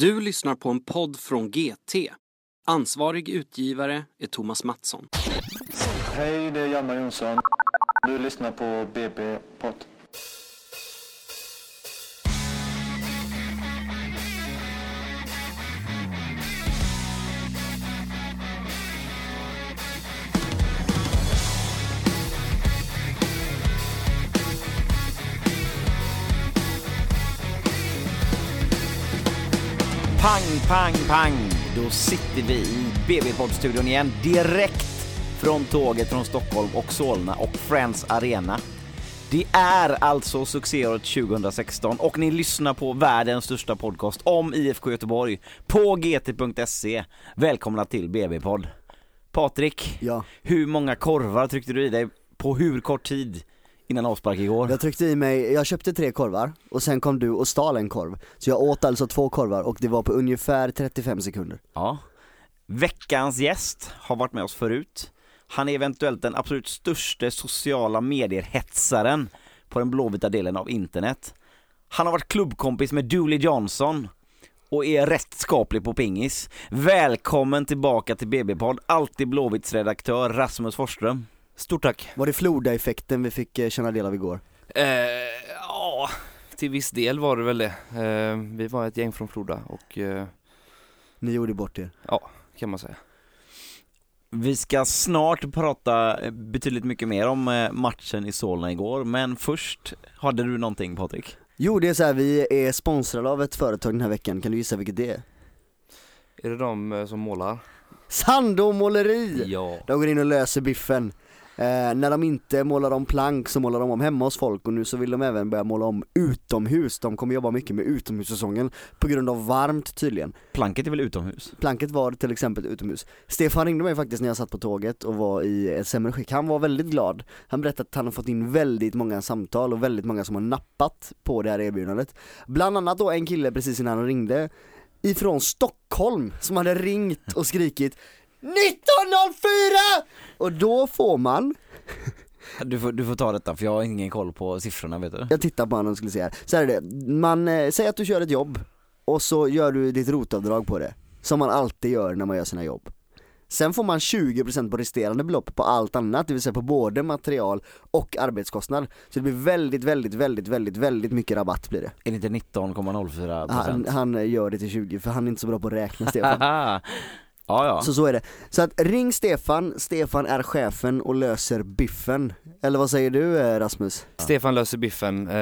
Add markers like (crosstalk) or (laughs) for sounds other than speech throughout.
Du lyssnar på en podd från GT. Ansvarig utgivare är Thomas Mattsson. Hej, det är Hjalmar Jonsson. Du lyssnar på BB-podd. Pang, pang, pang! Då sitter vi i BB-poddstudion igen direkt från tåget från Stockholm och Solna och Friends Arena. Det är alltså succéåret 2016 och ni lyssnar på världens största podcast om IFK Göteborg på gt.se. Välkomna till BB-podd. Patrik, Ja, hur många korvar tryckte du i dig på hur kort tid innan avspark igår? jag tryckte i mig, jag köpte tre korvar och sen kom du och stal en korv. Så jag åt alltså två korvar och det var på ungefär 35 sekunder. Ja. Veckans gäst har varit med oss förut. Han är eventuellt den absolut största sociala medier-hetsaren på den blåvita delen av internet. Han har varit klubbkompis med Dooley Johnson och är rätt skaplig på pingis. Välkommen tillbaka till BB-podd, alltid Blåvitts redaktör Rasmus Forsström. Stort tack. Var det Floda-effekten vi fick eh, känna del av igår? Eh, ja, till viss del var det väl det. Eh, vi var ett gäng från Floda och eh, Ni gjorde bort er. kan man säga. Vi ska snart prata eh, betydligt mycket mer om eh, matchen i Solna igår, men först hade du någonting Patrik? Jo det är så här, vi är sponsrade av ett företag den här veckan, kan du gissa vilket det är? Är det de som målar? Sandå måleri! Ja. De går in och löser biffen. Eh, när de inte målar om plank så målar de om hemma hos folk och nu så vill de även börja måla om utomhus. De kommer jobba mycket med utomhussäsongen på grund av varmt tydligen. Planket är väl utomhus? Planket var till exempel utomhus. Stefan ringde mig faktiskt när jag satt på tåget och var i ett sämre skick. Han var väldigt glad. Han berättade att han har fått in väldigt många samtal och väldigt många som har nappat på det här erbjudandet. Bland annat då en kille precis innan han ringde ifrån Stockholm som hade ringt och skrikit 1904! Och då får man, Du får, du får ta detta för jag har ingen koll på siffrorna vet du. jag tittar på honom och skulle säga, så här är det, man, eh, säger att du kör ett jobb och så gör du ditt rotavdrag på det, som man alltid gör när man gör sina jobb. Sen får man 20% på resterande belopp på allt annat, det vill säga på både material och arbetskostnad. Så det blir väldigt, väldigt, väldigt, väldigt, väldigt mycket rabatt blir det. Är det inte 19,04 Han, procent? han gör det till 20 för han är inte så bra på att räkna Stefan. (laughs) ja ja. Så så är det. Så att ring Stefan, Stefan är chefen och löser biffen. Eller vad säger du eh, Rasmus? Stefan löser biffen. Eh,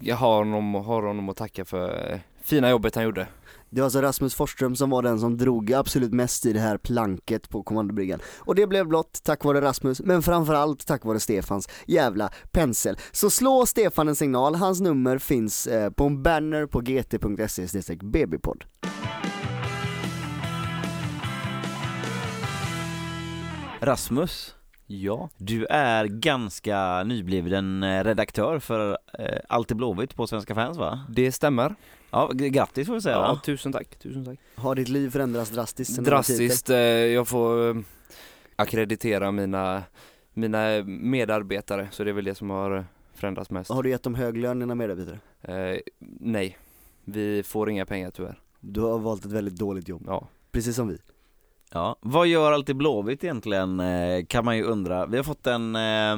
jag har honom, har honom att tacka för eh, fina jobbet han gjorde. Det var alltså Rasmus Forsström som var den som drog absolut mest i det här planket på kommandobryggan. Och det blev blott tack vare Rasmus, men framförallt tack vare Stefans jävla pensel. Så slå Stefan en signal, hans nummer finns på en banner på gt.se bbpodd. Rasmus, Ja. du är ganska nybliven eh, redaktör för eh, Alltid Blåvitt på Svenska fans va? Det stämmer. Ja, grattis får vi säga Ja, va? tusen tack, tusen tack. Har ditt liv förändrats drastiskt sen Drastiskt, eh, jag får eh, akkreditera mina, mina medarbetare, så det är väl det som har förändrats mest. Har du gett dem hög lön dina medarbetare? Eh, nej, vi får inga pengar tyvärr. Du har valt ett väldigt dåligt jobb, Ja. precis som vi. Ja, vad gör Alltid Blåvitt egentligen eh, kan man ju undra. Vi har fått en eh,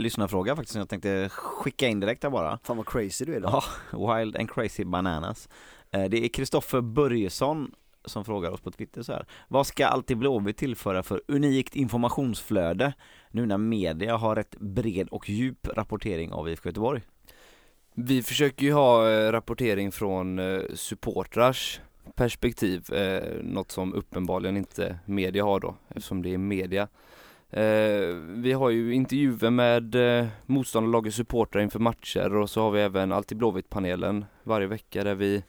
lyssnarfråga faktiskt som jag tänkte skicka in direkt här bara. Fan vad crazy du är idag. Ja, (laughs) Wild and Crazy Bananas. Eh, Det är Kristoffer Börjesson som frågar oss på Twitter så här. Vad ska Alltid Blåvitt tillföra för unikt informationsflöde nu när media har rätt bred och djup rapportering av IFK Göteborg? Vi försöker ju ha eh, rapportering från supportrars perspektiv, eh, något som uppenbarligen inte media har då, eftersom det är media. Eh, vi har ju intervjuer med eh, motståndarlagets supportrar inför matcher och så har vi även Alltid Blåvitt-panelen varje vecka där vi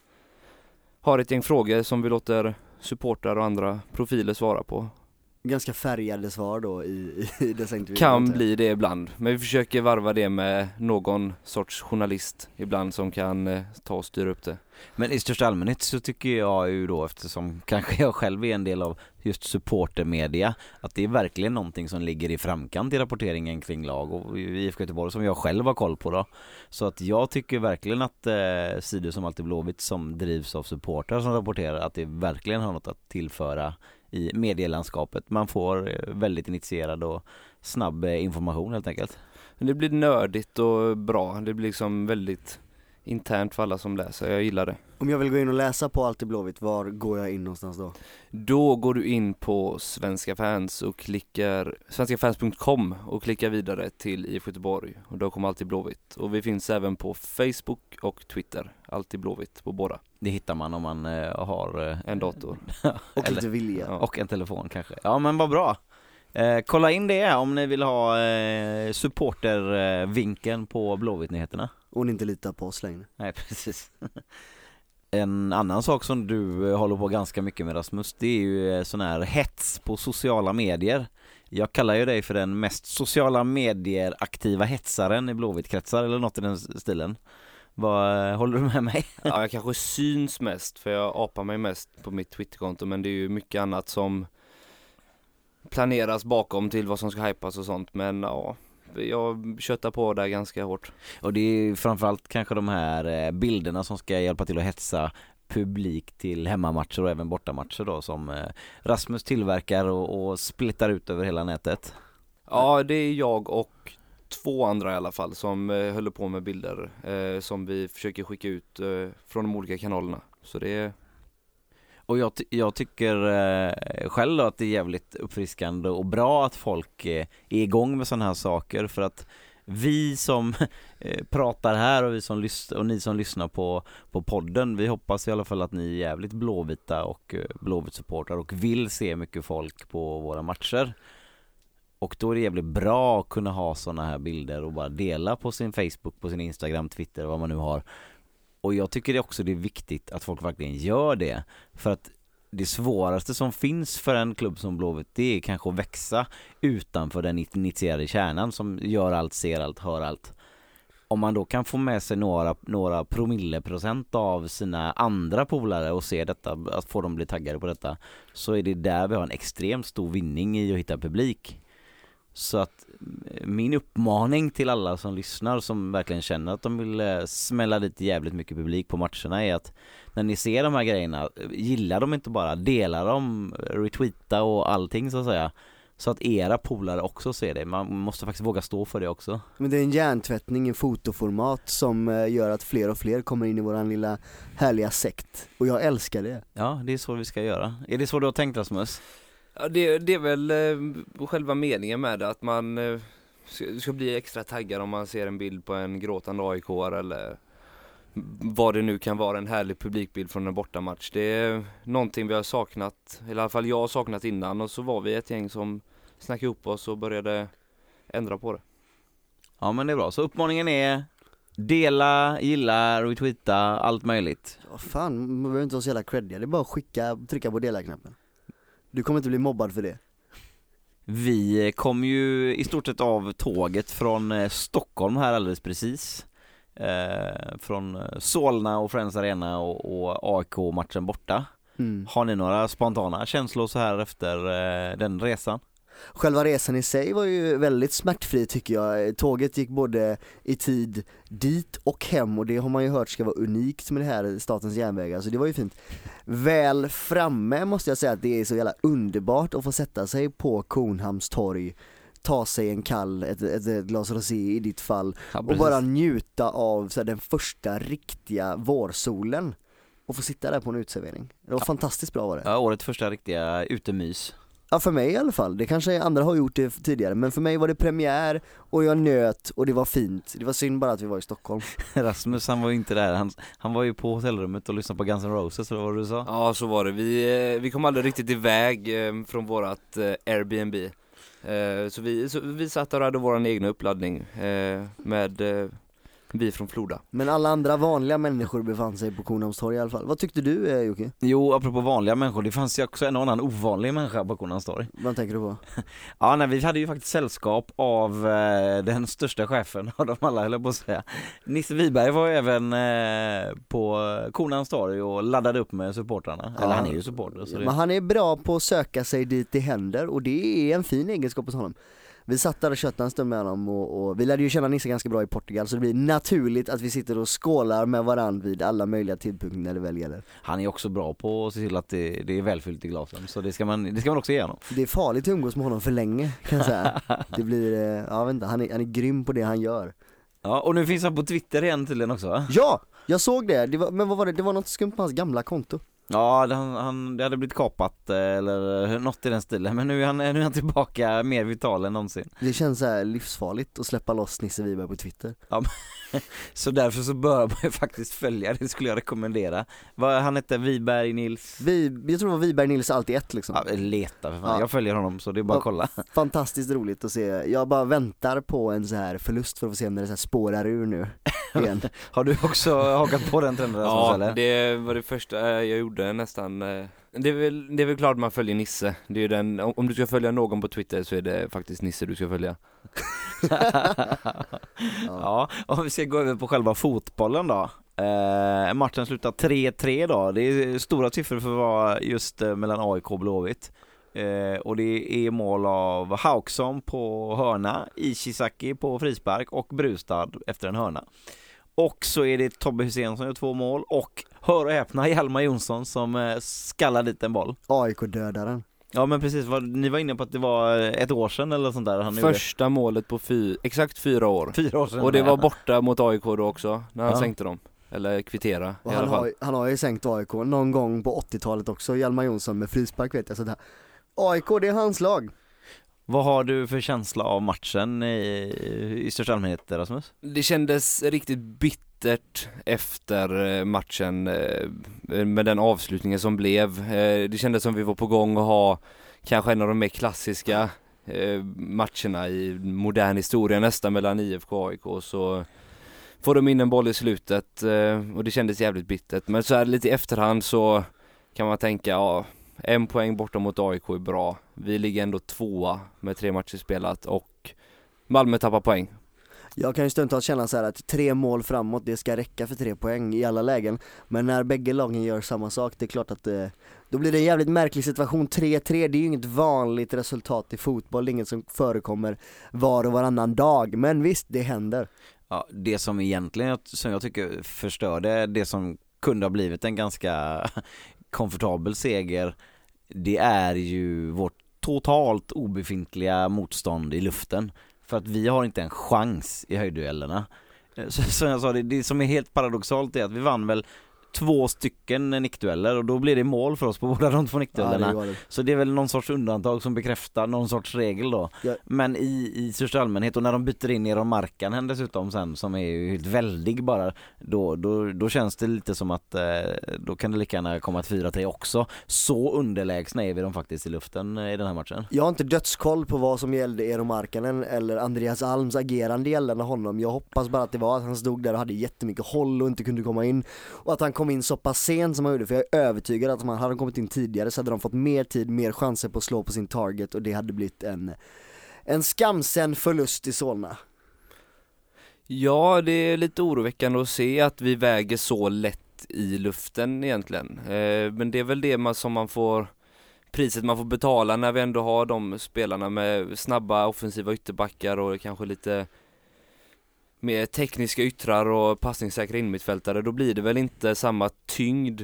har ett gäng frågor som vi låter supportrar och andra profiler svara på. Ganska färgade svar då i, i dessa intervjuer Kan bli det ibland, men vi försöker varva det med någon sorts journalist ibland som kan eh, ta och styra upp det. Men i största allmänhet så tycker jag ju då eftersom (laughs) kanske jag själv är en del av just supportermedia att det är verkligen någonting som ligger i framkant i rapporteringen kring lag och IFK Göteborg som jag själv har koll på då. Så att jag tycker verkligen att eh, sidor som Alltid Blåvitt som drivs av supportrar som rapporterar att det verkligen har något att tillföra i medielandskapet. Man får eh, väldigt initierad och snabb eh, information helt enkelt. Men det blir nördigt och bra, det blir liksom väldigt internt för alla som läser, jag gillar det. Om jag vill gå in och läsa på Alltid Blåvitt, var går jag in någonstans då? Då går du in på Svenska fans och klickar svenskafans.com och klickar vidare till IF Göteborg och då kommer alltid Blåvitt. Och vi finns även på Facebook och Twitter, alltid Blåvitt på båda. Det hittar man om man eh, har eh, En dator. (laughs) Och Eller- lite vilja. Ja. Och en telefon kanske. Ja men vad bra. Eh, kolla in det om ni vill ha eh, supportervinkeln på Blåvitt-nyheterna. Och ni inte litar på oss längre. Nej (laughs) precis. En annan sak som du eh, håller på ganska mycket med Rasmus, det är ju eh, sån här hets på sociala medier. Jag kallar ju dig för den mest sociala medier aktiva hetsaren i Blåvitt-kretsar eller något i den stilen. Vad, eh, håller du med mig? Ja, jag kanske syns mest för jag apar mig mest på mitt Twitterkonto men det är ju mycket annat som planeras bakom till vad som ska hypas och sånt men ja, jag köttar på där ganska hårt. Och det är framförallt kanske de här eh, bilderna som ska hjälpa till att hetsa publik till hemmamatcher och även bortamatcher då som eh, Rasmus tillverkar och, och splittar ut över hela nätet. Ja, det är jag och två andra i alla fall som eh, håller på med bilder eh, som vi försöker skicka ut eh, från de olika kanalerna. Så det är, och jag, ty- jag tycker eh, själv då att det är jävligt uppfriskande och bra att folk eh, är igång med sådana här saker för att vi som (laughs) eh, pratar här och vi som lys- och ni som lyssnar på, på podden, vi hoppas i alla fall att ni är jävligt blåvita och eh, blåvitt och vill se mycket folk på våra matcher. Och då är det jävligt bra att kunna ha sådana här bilder och bara dela på sin Facebook, på sin Instagram, Twitter vad man nu har. Och jag tycker det också det är viktigt att folk verkligen gör det. För att det svåraste som finns för en klubb som Blåvitt det är kanske att växa utanför den initierade kärnan som gör allt, ser allt, hör allt. Om man då kan få med sig några, några promilleprocent av sina andra polare och se detta, att få dem bli taggade på detta, så är det där vi har en extremt stor vinning i att hitta publik. Så att eh, min uppmaning till alla som lyssnar som verkligen känner att de vill eh, smälla dit jävligt mycket publik på matcherna är att när ni ser de här grejerna, eh, gilla dem inte bara, dela dem, retweeta och allting så att säga. Så att era polare också ser det, man måste faktiskt våga stå för det också. Men det är en hjärntvättning i fotoformat som gör att fler och fler kommer in i våran lilla härliga sekt. Och jag älskar det. Ja, det är så vi ska göra. Är det så du har tänkt Rasmus? Ja, det, det är väl eh, själva meningen med det att man eh, ska, ska bli extra taggad om man ser en bild på en gråtande aik eller vad det nu kan vara, en härlig publikbild från en bortamatch. Det är någonting vi har saknat, eller i alla fall jag har saknat innan och så var vi ett gäng som snackade ihop oss och började ändra på det. Ja men det är bra, så uppmaningen är Dela, gilla, retweeta, allt möjligt. Ja, fan, man behöver inte vara så jävla creddiga, det är bara att skicka, trycka på dela-knappen. Du kommer inte bli mobbad för det. Vi kom ju i stort sett av tåget från eh, Stockholm här alldeles precis. Eh, från eh, Solna och Friends Arena och, och AIK-matchen borta. Mm. Har ni några spontana känslor så här efter eh, den resan? Själva resan i sig var ju väldigt smärtfri tycker jag. Tåget gick både i tid dit och hem och det har man ju hört ska vara unikt med det här Statens järnvägar, så det var ju fint. Väl framme måste jag säga att det är så jävla underbart att få sätta sig på Kornhamns torg, ta sig en kall, ett, ett, ett glas rosé i ditt fall och bara njuta av så här, den första riktiga vårsolen och få sitta där på en uteservering. Det var fantastiskt bra var det. Ja, årets första riktiga utemys. Ja för mig i alla fall, det kanske andra har gjort det tidigare men för mig var det premiär och jag nöt och det var fint. Det var synd bara att vi var i Stockholm. (laughs) Rasmus han var ju inte där, han, han var ju på hotellrummet och lyssnade på Guns N' Roses eller vad du sa? Ja så var det, vi, eh, vi kom aldrig riktigt iväg eh, från vårat eh, Airbnb Så vi, så vi satt där och hade våran egna uppladdning med Vi från Floda. Men alla andra vanliga människor befann sig på Kornhamnstorg i alla fall. Vad tyckte du eh, Jocke? Jo, apropå vanliga människor, det fanns ju också en annan ovanlig människa på Kornhamnstorg. Vad tänker du på? (laughs) Ja, nej, vi hade ju faktiskt sällskap av eh, den största chefen (laughs) av dem alla, höll jag på att säga. Nisse Wiberg var ju även eh, på Kornhamnstorg och laddade upp med supportrarna. Ja. Eller han är ju supporter. Så Men det... han är bra på att söka sig dit det händer och det är en fin egenskap hos honom. Vi satt där och köttade en stund med honom och, och vi lärde ju känna Nisse ganska bra i Portugal så det blir naturligt att vi sitter och skålar med varandra vid alla möjliga tidpunkter när det väl gäller. Han är också bra på att se till att det, det är välfyllt i glasen, så det ska man, det ska man också ge honom. Det är farligt att umgås med honom för länge kan jag säga. (laughs) Det blir, eh, ja inte, han är, han är grym på det han gör. Ja, och nu finns han på Twitter igen tydligen också va? Ja! Jag såg det, det var, men vad var det? Det var något skumt på hans gamla konto. Ja, han, han, det hade blivit kapat eh, eller något i den stilen, men nu är han, nu är han tillbaka mer vital än någonsin. Det känns så livsfarligt att släppa loss Nisse Wiberg på Twitter. Så därför så bör man ju (laughs) faktiskt följa, det skulle jag rekommendera. Vad, han hette Wiberg Nils Vi, jag tror det var Wiberg Nils alltid ett liksom. Ja, leta för fan. Ja. jag följer honom så det är bara att Ja. kolla. (laughs) Fantastiskt roligt att se, jag bara väntar på en så här förlust för att få se när det så här spårar ur nu igen. (laughs) Har du också hakat på den trenden Ja, eller? det var det första eh, jag gjorde nästan. Det är, väl, det är väl klart man följer Nisse. Det är den, om om du ska följa någon på Twitter så är det faktiskt Nisse du ska följa. (laughs) ja, om vi ska gå över på själva fotbollen då. Eh, matchen slutar 3-3 då, det är stora siffror för att vara just eh, mellan AIK och Blåvitt. Eh, och det är mål av Hauksson på hörna, Ishizaki på frispark och Brustad efter en hörna. Och så är det Tobbe Hysén som gör två mål och hör och häpna Hjalmar Jonsson som eh, skallar dit en boll. AIK-dödaren. Ja men precis, ni var inne på att det var ett år sedan eller sånt där han gjorde. Första målet på fy, exakt fyra år. Fyra år sedan. Och det var borta mot AIK då också, när han Ja. sänkte dem. Eller kvittera Och i han alla fall. har, ju- han har ju sänkt AIK någon gång på 80-talet också, Hjalmar Jonsson med frispark vet jag så det här. AIK det är hans lag. Vad har du för känsla av matchen i, i största allmänhet Rasmus? Det kändes riktigt bittert efter eh, matchen eh, med den avslutningen som blev. Eh, det kändes som vi var på gång att ha kanske en av de mer klassiska matcherna i modern historia nästan mellan IFK och AIK så får de in en boll i slutet och det kändes jävligt bittert. Men så här lite i efterhand så kan man tänka, ja en poäng borta mot AIK är bra. Vi ligger ändå tvåa med tre matcher spelat och Malmö tappar poäng. Jag kan ju stundtals känna så här att tre mål framåt, det ska räcka för tre poäng i alla lägen. Men när bägge lagen gör samma sak, det är klart att eh, då blir det en jävligt märklig situation. 3-3, det är ju inget vanligt resultat i fotboll, inget som förekommer var och varannan dag. Men visst, det händer. Ja, det som egentligen, som jag tycker förstörde det som kunde ha blivit en ganska komfortabel seger, det är ju vårt totalt obefintliga motstånd i luften. För att vi har inte en chans i höjdduellerna. Eh, så, som jag sa, det, det som är helt paradoxalt är att vi vann väl två stycken nickdueller och då blir det mål för oss på båda de två Ja, nickduellerna. var det. Så det är väl någon sorts undantag som bekräftar någon sorts regel då. Ja. Men i, i största allmänhet och när de byter in Eron Markkanen dessutom sen som är ju helt väldig bara då, då, då känns det lite som att eh, då kan det lika gärna komma ett 4-3 också. Så underlägsna är vi de faktiskt i luften eh, i den här matchen. Jag har inte dödskoll på vad som gällde Eero Markkanen eller Andreas Alms agerande gällande honom. Jag hoppas bara att det var att han stod där och hade jättemycket håll och inte kunde komma in. Och att han kom in så pass sent som han gjorde, för jag är övertygad att om han hade kommit in tidigare så hade de fått mer tid, mer chanser på att slå på sin target och det hade blivit en, en skamsen förlust i Solna. Ja, det är lite oroväckande att se att vi väger så lätt i luften egentligen. Eh, men det är väl det man, som man får priset man får betala när vi ändå har de spelarna med snabba offensiva ytterbackar och kanske lite med tekniska yttrar och passningssäkra innermittfältare. Då blir det väl inte samma tyngd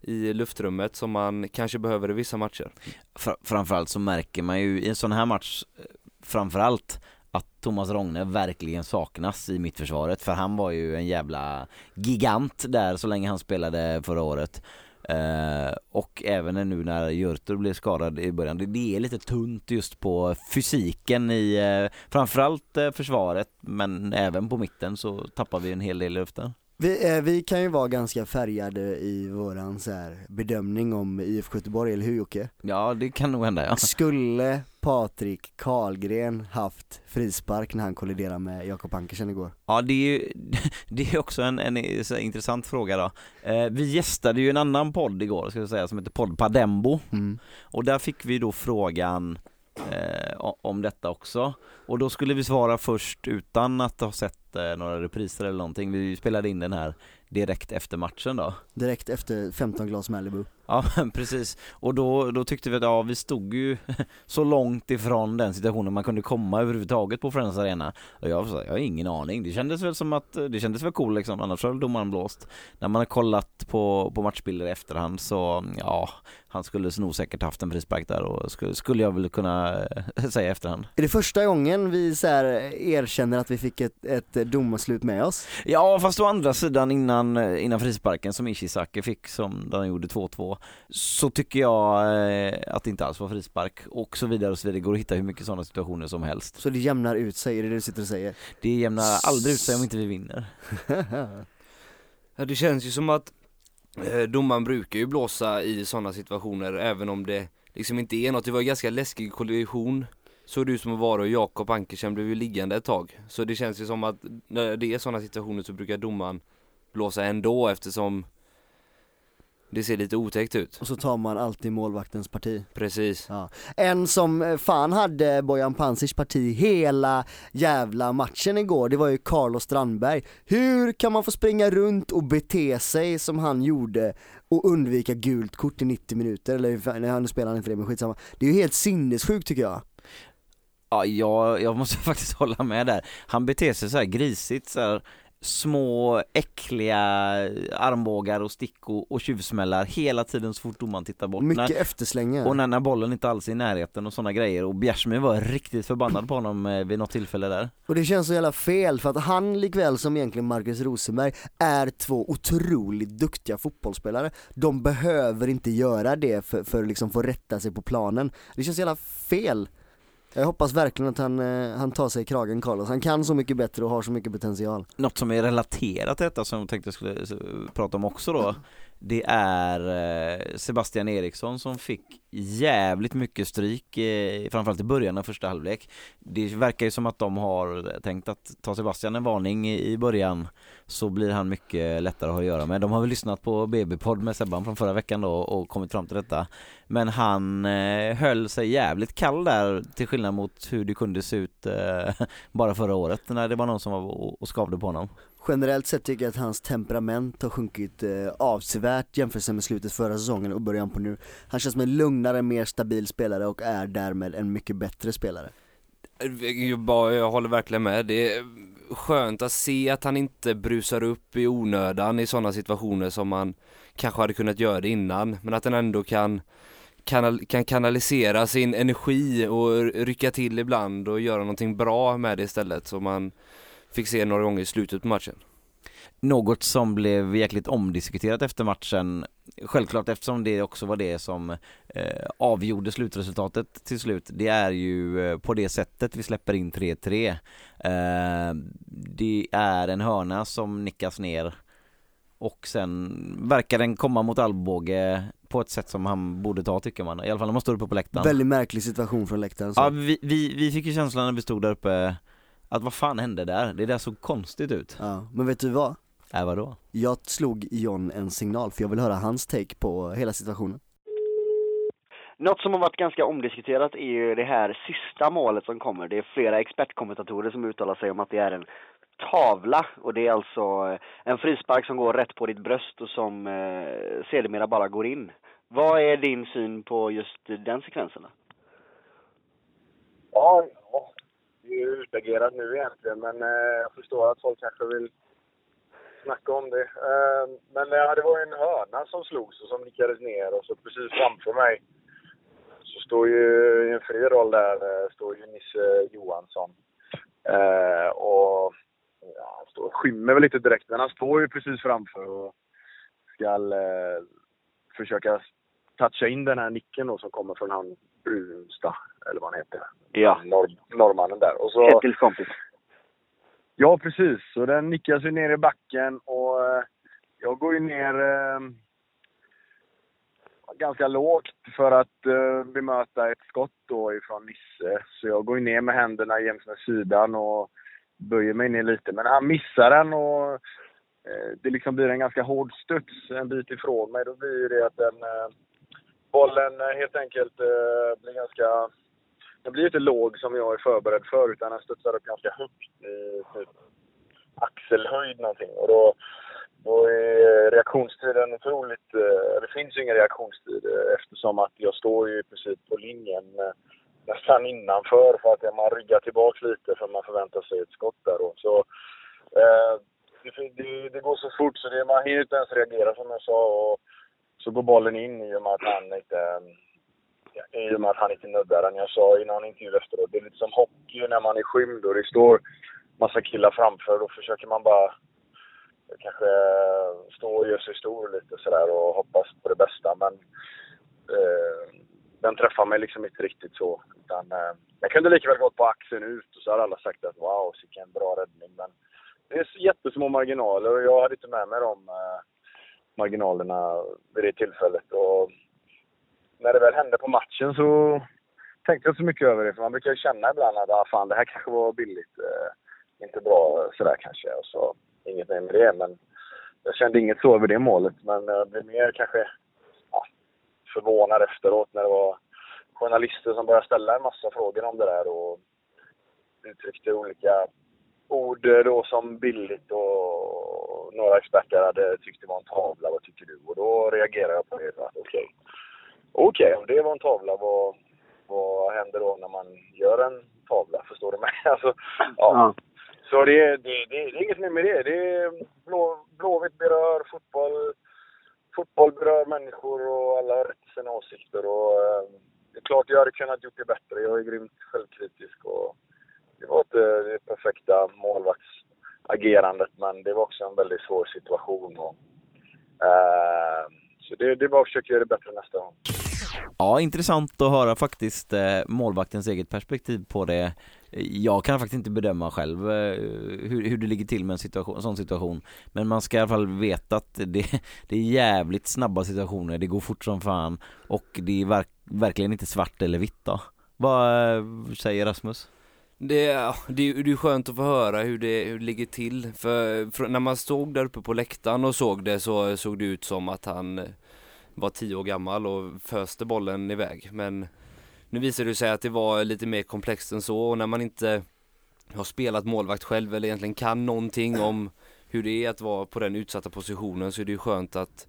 i luftrummet som man kanske behöver i vissa matcher. Fr- framförallt så märker man ju i en sån här match eh, framförallt att Thomas Rogne verkligen saknas i mittförsvaret för han var ju en jävla gigant där så länge han spelade förra året. Eh, och även nu när Jurtur blev skadad i början, det, det är lite tunt just på fysiken i eh, framförallt eh, försvaret men även på mitten så tappar vi en hel del i luften. Vi, eh, vi kan ju vara ganska färgade i våran så här, bedömning om IFK Göteborg, eller hur Jocke? Ja, det kan nog hända ja. Skulle Patrik Karlgren haft frispark när han kolliderade med Jakob Ankersen igår? Ja, det är ju (laughs) det är också en, en så här intressant fråga då. Eh, vi gästade ju en annan podd igår, ska jag säga, som heter Podd Padembo. Mm. Och där fick vi då frågan eh, om detta också. Och då skulle vi svara först utan att ha sett eh, några repriser eller någonting. Vi spelade in den här direkt efter matchen då. Direkt efter 15 glas Malibu. Ja men (laughs) precis, och då, då tyckte vi att ja, vi stod ju (laughs) så långt ifrån den situationen man kunde komma överhuvudtaget på Friends Arena. Och jag jag har ingen aning, det kändes väl som att, det kändes väl cool liksom, annars väl domaren blåst. När man har kollat på, på matchbilder i efterhand så, ja, han skulle nog säkert haft en frispark där och skulle, skulle jag väl kunna (laughs) säga i efterhand. Är det första gången vi så här erkänner att vi fick ett, ett domslut med oss? Ja fast å andra sidan innan, innan frisparken som Ishizaki fick som han gjorde 2-2 Så tycker jag eh, att det inte alls var frispark och så vidare och så vidare. Det går att hitta hur mycket sådana situationer som helst Så det jämnar ut sig, är det det du sitter och säger? Det jämnar aldrig ut sig om inte vi vinner (laughs) Ja, det känns ju som att eh, domaren brukar ju blåsa i sådana situationer även om det liksom inte är något. Det var en ganska läskig kollision såg det ut som att vara och Jakob Ankersen blev ju liggande ett tag. Så det känns ju som att när det är sådana situationer så brukar domaren blåsa ändå eftersom det ser lite otäckt ut. Och så tar man alltid målvaktens parti. Precis. Ja. En som eh, fan hade Bojan Pancic parti hela jävla matchen igår, det var ju Carlos Strandberg. Hur kan man få springa runt och bete sig som han gjorde och undvika gult kort i 90 minuter? Eller nej, nu spelar han inte det men skitsamma. Det är ju helt sinnessjukt tycker jag. Ja, jag, jag måste (laughs) faktiskt hålla med där. Han beter sig så här grisigt så här, små äckliga armbågar och stick och, och tjuvsmällar hela tiden så fort domaren tittar bort. Mycket När, efterslängar. och när, när bollen inte alls är i närheten och sådana grejer och Bjärsmyr var riktigt förbannad på honom eh, vid något tillfälle där. Och det känns så jävla fel för att han likväl som egentligen Marcus Rosenberg är två otroligt duktiga fotbollsspelare. De behöver inte göra det för, för att liksom få rätta sig på planen. Det känns så jävla fel. Jag hoppas verkligen att han, eh, han tar sig i kragen Carlos. Han kan så mycket bättre och har så mycket potential. Något som är relaterat till detta som jag tänkte skulle eh, prata om också då (laughs) Det är eh, Sebastian Eriksson som fick jävligt mycket stryk eh, framförallt i början av första halvlek. Det verkar ju som att de har tänkt att ta Sebastian en varning i början så blir han mycket lättare att ha att göra med. De har väl lyssnat på BB-podd med Sebban från förra veckan då och kommit fram till detta. Men han eh, höll sig jävligt kall där till skillnad mot hur det kunde se ut (laughs) bara förra året när det var någon som var och skavde på honom. Generellt sett tycker jag att hans temperament har sjunkit eh, avsevärt jämfört med slutet förra säsongen och början på nu. Han känns som en lugnare, mer stabil spelare och är därmed en mycket bättre spelare. Jag, håller verkligen med. Det är skönt att se att han inte brusar upp i onödan i sådana situationer som man kanske hade kunnat göra det innan. Men att han ändå kan, kanal, kan kanalisera sin energi och rycka till ibland och göra någonting bra med det istället. Så man fick se några gånger i slutet på matchen. Något som blev jäkligt omdiskuterat efter matchen Självklart eftersom det också var det som eh, avgjorde slutresultatet till slut Det är ju eh, på det sättet vi släpper in 3-3 eh, Det är en hörna som nickas ner Och sen verkar den komma mot Alvbåge på ett sätt som han borde ta tycker man I alla fall när man står uppe på läktaren Väldigt märklig situation från läktaren. Så. Ja vi, vi, vi fick ju känslan när vi stod där uppe Att vad fan hände där? Det där såg konstigt ut Ja, men vet du vad? Äh vadå? Jag slog John en signal för jag vill höra hans take på hela situationen. Något som har varit ganska omdiskuterat är ju det här sista målet som kommer. Det är flera expertkommentatorer som uttalar sig om att det är en tavla och det är alltså eh, en frispark som går rätt på ditt bröst och som eh, sedermera bara går in. Vad är din syn på just den sekvensen? Då? Ja, det är ju utagerat nu egentligen, men eh, jag förstår att folk kanske vill snacka om det. Ehm, eh, men ja, det var ju en hörna som slogs och som nickades ner och så precis framför mig så står ju i en fri roll där eh, står ju Nisse Johansson. Eh, och ja, han står, skymmer väl lite direkt, men han står ju precis framför och ska eh, försöka toucha in den här nicken då som kommer från han Brunstad, eller vad han heter. Ja. Norr, norrmannen där. Och så, Kettils kompis. Ja, precis. Så den nickas ju ner i backen och eh, jag går ju ner eh, ganska lågt för att eh, bemöta ett skott då ifrån Nisse. Så jag går ju ner med händerna jäms med sidan och böjer mig ner lite. Men han missar den och eh, det liksom blir en ganska hård studs en bit ifrån mig. Då blir det att den eh, bollen eh, helt enkelt eh, blir ganska... Den blir inte låg som jag är förberedd för utan den studsar upp ganska högt i typ axelhöjd någonting. Och då, då är reaktionstiden otroligt... eh, Det finns ju ingen reaktionstid eh, eftersom att jag står ju i princip på linjen eh, nästan innanför för att man ryggar tillbaks lite för man förväntar sig ett skott där då. Så eh, det, det, det går så fort så det, man hinner inte ens reagera som jag sa och så går bollen in i och med att han inte eh, i och med att han inte nuddar den. Jag sa i någon intervju efteråt, det är lite som hockey när man är skymd och det står massa killar framför. Då försöker man bara kanske stå och göra sig stor lite sådär och hoppas på det bästa. Men eh, den träffar mig liksom inte riktigt så. Utan, eh, jag kunde lika väl gått på axeln ut och så hade alla sagt att wow, vilken bra räddning. Men det är jättesmå marginaler och jag hade inte med mig dem. eh, marginalerna vid det tillfället. Och när det väl hände på matchen så tänkte jag inte så mycket över det. För man brukar ju känna ibland att ah, fan, det här kanske var billigt. Eh, inte bra eh, sådär kanske. Och så inget mer med det. Men jag kände inget så över det målet. Men eh, jag blev mer kanske ja, förvånad efteråt när det var journalister som började ställa en massa frågor om det där och uttryckte olika ord då som billigt och några experter hade tyckt det var en tavla. Vad tycker du? Och då reagerade jag på det. att Okej, okej, om det var en tavla, vad, vad händer då när man gör en tavla? Förstår du mig? (laughs) Alltså, ja. Ja. Så det, det, det, det är inget mer med det. det är blå, Blåvitt berör fotboll. Fotboll berör människor och alla har rätt till sina åsikter. Och, eh, det är klart jag hade kunnat gjort det bättre. Jag är grymt självkritisk. Och det var inte det perfekta målvaktsagerandet men det var också en väldigt svår situation. Och, eh, så det, det är bara att försöka göra det bättre nästa gång. Ja, intressant att höra faktiskt eh, målvaktens eget perspektiv på det. Jag kan faktiskt inte bedöma själv eh, hur, hur det ligger till med en, situation, en sån situation. Men man ska i alla fall veta att det, det är jävligt snabba situationer, det går fort som fan och det är verk, verkligen inte svart eller vitt då. Vad eh, säger Rasmus? Det, det, är- det är skönt att få höra hur det, hur det ligger till, för, för när man stod där uppe på läktaren och såg det så såg det ut som att han eh, var tio år gammal och föste bollen iväg. Men nu visade det sig att det var lite mer komplext än så och när man inte har spelat målvakt själv eller egentligen kan någonting om hur det är att vara på den utsatta positionen så är det ju skönt att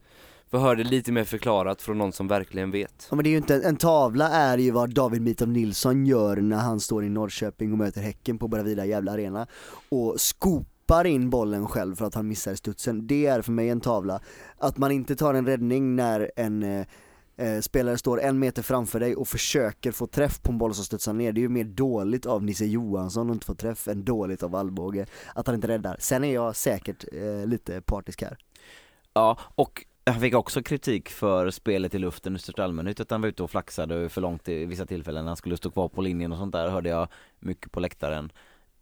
få höra det lite mer förklarat från någon som verkligen vet. Ja men det är ju inte, en tavla är ju vad David Mitov Nilsson gör när han står i Norrköping och möter Häcken på Bravida jävla arena och skopar in bollen själv för att han missar studsen. Det är för mig en tavla. Att man inte tar en räddning när en eh, eh, spelare står en meter framför dig och försöker få träff på en boll som studsar ner, det är ju mer dåligt av Nisse Johansson att inte få träff än dåligt av Alvbåge att han inte räddar. Sen är jag säkert eh, lite partisk här. Ja, och han fick också kritik för spelet i luften i största allmänhet, att han var ute och flaxade för långt i vissa tillfällen, han skulle stå kvar på linjen och sånt där hörde jag mycket på läktaren.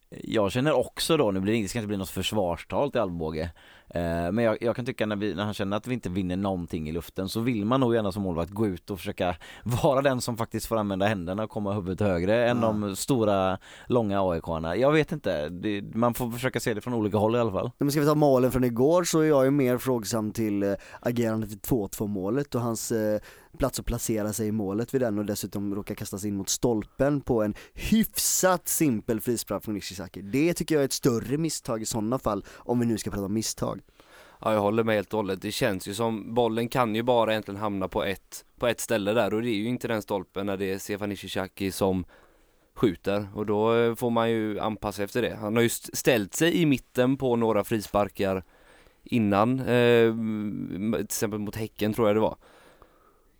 Jag känner också då, nu blir det, det ska inte bli något försvarstal till Alvbåge, men jag, jag kan tycka när, vi, när han känner att vi inte vinner någonting i luften så vill man nog gärna som målvakt gå ut och försöka (laughs) vara den som faktiskt får använda händerna och komma huvudet högre än de stora, långa AIK-arna. Jag vet inte, det, man får försöka se det från olika håll i alla fall. Men ska vi ta målen från igår så är jag ju mer frågsam till eh, agerandet i 2-2 målet och hans eh, plats att placera sig i målet vid den och dessutom råka kastas in mot stolpen på en hyfsat simpel frispark från Ishizaki. Det tycker jag är ett större misstag i sådana fall, om vi nu ska prata om misstag. Ja jag håller med helt och hållet. Det känns ju som, bollen kan ju bara egentligen hamna på ett, på ett ställe där och det är ju inte den stolpen när det är Stefan Ishizaki som skjuter och då eh, får man ju anpassa efter det. Han har ju ställt sig i mitten på några frisparkar innan, eh, till exempel mot Häcken tror jag det var.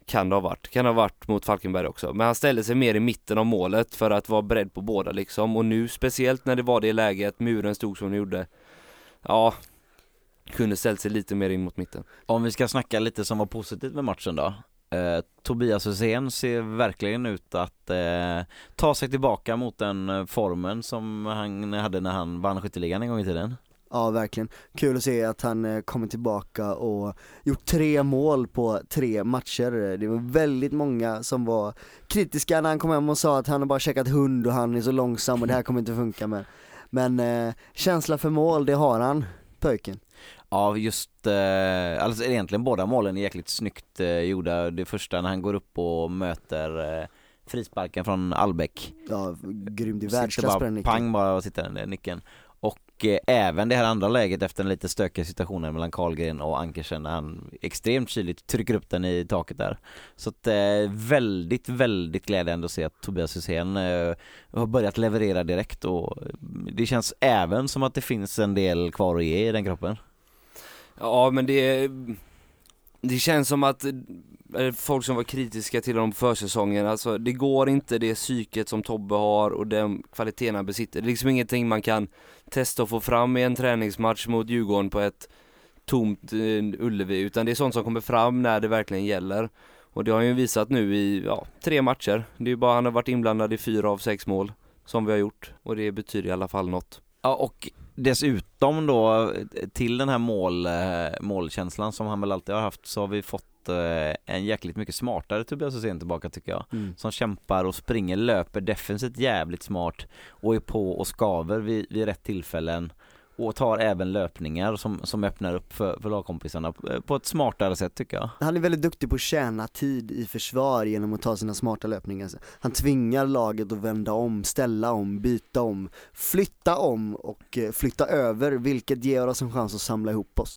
Kan det ha varit, kan det ha varit mot Falkenberg också. Men han ställde sig mer i mitten av målet för att vara beredd på båda liksom och nu speciellt när det var det läget, muren stod som den gjorde. Ja, kunde ställt sig lite mer in mot mitten. Om vi ska snacka lite som var positivt med matchen då Eh, Tobias Hysén ser verkligen ut att eh, ta sig tillbaka mot den eh, formen som han hade när han vann skytteligan en gång i tiden. Ja verkligen, kul att se att han eh, kommer tillbaka och gjort tre mål på tre matcher. Det var väldigt många som var kritiska när han kom hem och sa att han har bara käkat hund och han är så långsam och det här kommer inte funka med. Men eh, känsla för mål, det har han, pojken. Ja just, eh, alltså egentligen båda målen är jäkligt snyggt eh, gjorda. Det första när han går upp och möter eh, frisparken från Albeck. Ja, grym, det är världsklass på bara, den nicken. Pang bara och sitter den där nicken. Och eh, även det här andra läget efter den lite stökiga situationen mellan Karlgren och Ankersen när han extremt kyligt trycker upp den i taket där. Så att eh, väldigt, väldigt glädjande att se att Tobias Hysén eh, har börjat leverera direkt och det känns även som att det finns en del kvar att ge i den kroppen. Ja men det, det känns som att eh, folk som var kritiska till honom på försäsongen, alltså det går inte det psyket som Tobbe har och den kvaliteten han besitter. Det är liksom ingenting man kan testa och få fram i en träningsmatch mot Djurgården på ett tomt eh, Ullevi, utan det är sånt som kommer fram när det verkligen gäller. Och det har han ju visat nu i, ja, tre matcher. Det är ju bara han har varit inblandad i fyra av sex mål som vi har gjort och det betyder i alla fall något. Ja och dessutom då till den här mål, eh, målkänslan som han väl alltid har haft så har vi fått eh, en jäkligt mycket smartare Tobias Hysén tillbaka tycker jag. Mm. Som kämpar och springer, löper defensivt jävligt smart och är på och skaver vid, vid rätt tillfällen och tar även löpningar som, som öppnar upp för, för lagkompisarna eh, på- ett smartare sätt tycker jag. Han är väldigt duktig på att tjäna tid i försvar genom att ta sina smarta löpningar. Han tvingar laget att vända om, ställa om, byta om, flytta om och eh, flytta över, vilket ger oss en chans att samla ihop oss.